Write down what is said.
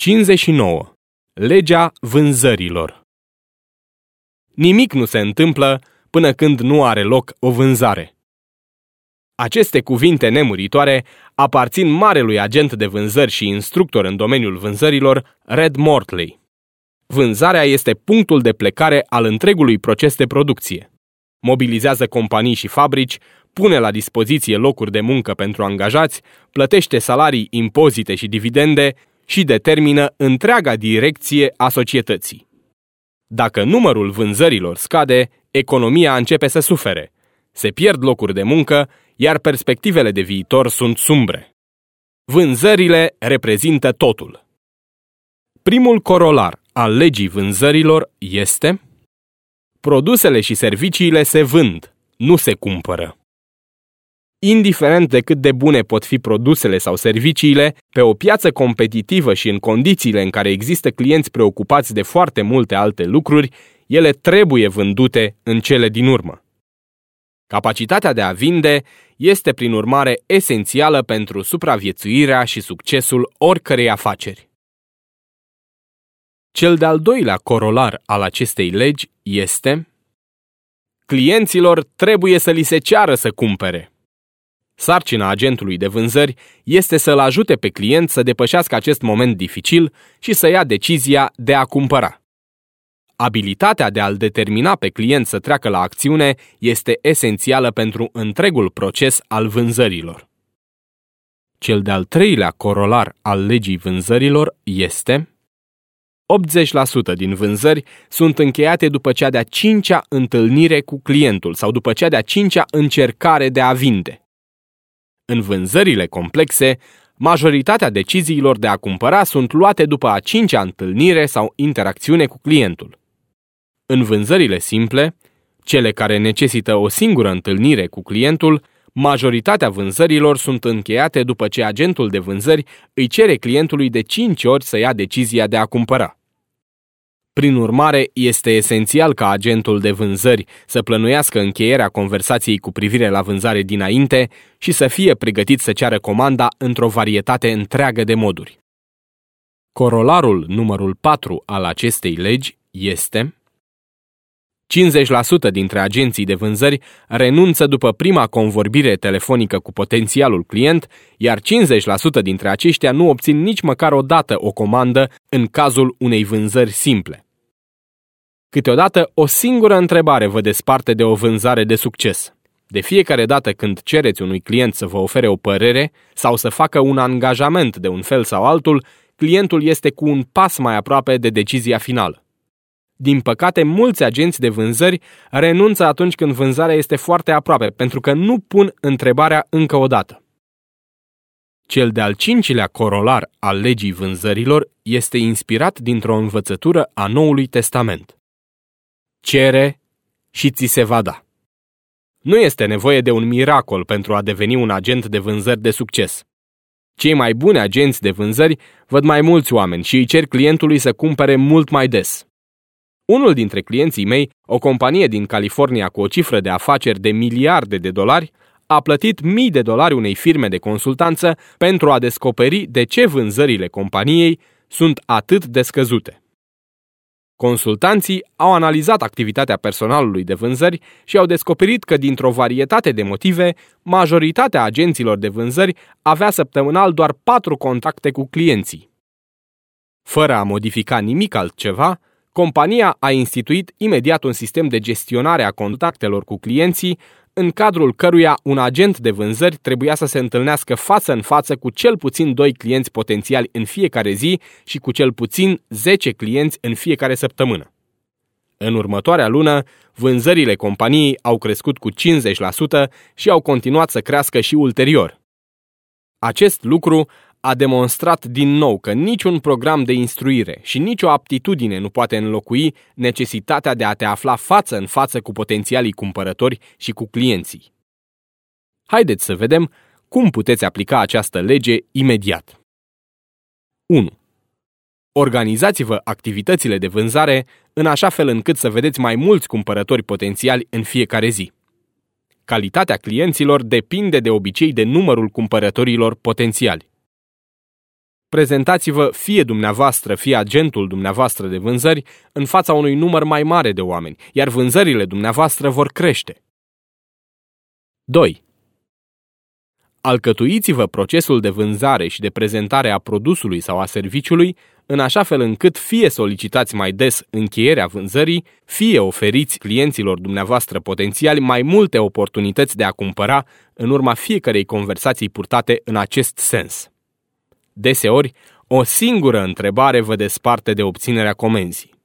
59. Legea vânzărilor Nimic nu se întâmplă până când nu are loc o vânzare. Aceste cuvinte nemuritoare aparțin marelui agent de vânzări și instructor în domeniul vânzărilor, Red Mortley. Vânzarea este punctul de plecare al întregului proces de producție. Mobilizează companii și fabrici, pune la dispoziție locuri de muncă pentru angajați, plătește salarii, impozite și dividende și determină întreaga direcție a societății. Dacă numărul vânzărilor scade, economia începe să sufere. Se pierd locuri de muncă, iar perspectivele de viitor sunt sumbre. Vânzările reprezintă totul. Primul corolar al legii vânzărilor este Produsele și serviciile se vând, nu se cumpără. Indiferent de cât de bune pot fi produsele sau serviciile, pe o piață competitivă și în condițiile în care există clienți preocupați de foarte multe alte lucruri, ele trebuie vândute în cele din urmă. Capacitatea de a vinde este, prin urmare, esențială pentru supraviețuirea și succesul oricărei afaceri. Cel de-al doilea corolar al acestei legi este Clienților trebuie să li se ceară să cumpere. Sarcina agentului de vânzări este să-l ajute pe client să depășească acest moment dificil și să ia decizia de a cumpăra. Abilitatea de a-l determina pe client să treacă la acțiune este esențială pentru întregul proces al vânzărilor. Cel de-al treilea corolar al legii vânzărilor este 80% din vânzări sunt încheiate după cea de-a cincea întâlnire cu clientul sau după cea de-a cincea încercare de a vinde. În vânzările complexe, majoritatea deciziilor de a cumpăra sunt luate după a cincea întâlnire sau interacțiune cu clientul. În vânzările simple, cele care necesită o singură întâlnire cu clientul, majoritatea vânzărilor sunt încheiate după ce agentul de vânzări îi cere clientului de 5 ori să ia decizia de a cumpăra. Prin urmare, este esențial ca agentul de vânzări să plănuiască încheierea conversației cu privire la vânzare dinainte și să fie pregătit să ceară comanda într-o varietate întreagă de moduri. Corolarul numărul 4 al acestei legi este 50% dintre agenții de vânzări renunță după prima convorbire telefonică cu potențialul client, iar 50% dintre aceștia nu obțin nici măcar o dată o comandă în cazul unei vânzări simple. Câteodată, o singură întrebare vă desparte de o vânzare de succes. De fiecare dată când cereți unui client să vă ofere o părere sau să facă un angajament de un fel sau altul, clientul este cu un pas mai aproape de decizia finală. Din păcate, mulți agenți de vânzări renunță atunci când vânzarea este foarte aproape, pentru că nu pun întrebarea încă o dată. Cel de-al cincilea corolar al legii vânzărilor este inspirat dintr-o învățătură a Noului Testament cere și ți se va da. Nu este nevoie de un miracol pentru a deveni un agent de vânzări de succes. Cei mai buni agenți de vânzări văd mai mulți oameni și îi cer clientului să cumpere mult mai des. Unul dintre clienții mei, o companie din California cu o cifră de afaceri de miliarde de dolari, a plătit mii de dolari unei firme de consultanță pentru a descoperi de ce vânzările companiei sunt atât de scăzute. Consultanții au analizat activitatea personalului de vânzări și au descoperit că dintr-o varietate de motive, majoritatea agenților de vânzări avea săptămânal doar patru contacte cu clienții. Fără a modifica nimic altceva, compania a instituit imediat un sistem de gestionare a contactelor cu clienții în cadrul căruia un agent de vânzări trebuia să se întâlnească față în față cu cel puțin doi clienți potențiali în fiecare zi și cu cel puțin 10 clienți în fiecare săptămână. În următoarea lună, vânzările companiei au crescut cu 50% și au continuat să crească și ulterior. Acest lucru a demonstrat din nou că niciun program de instruire și nicio aptitudine nu poate înlocui necesitatea de a te afla față în față cu potențialii cumpărători și cu clienții. Haideți să vedem cum puteți aplica această lege imediat. 1. Organizați-vă activitățile de vânzare în așa fel încât să vedeți mai mulți cumpărători potențiali în fiecare zi. Calitatea clienților depinde de obicei de numărul cumpărătorilor potențiali. Prezentați-vă fie dumneavoastră, fie agentul dumneavoastră de vânzări în fața unui număr mai mare de oameni, iar vânzările dumneavoastră vor crește. 2. Alcătuiți-vă procesul de vânzare și de prezentare a produsului sau a serviciului în așa fel încât fie solicitați mai des încheierea vânzării, fie oferiți clienților dumneavoastră potențiali mai multe oportunități de a cumpăra în urma fiecarei conversații purtate în acest sens. Deseori, o singură întrebare vă desparte de obținerea comenzii.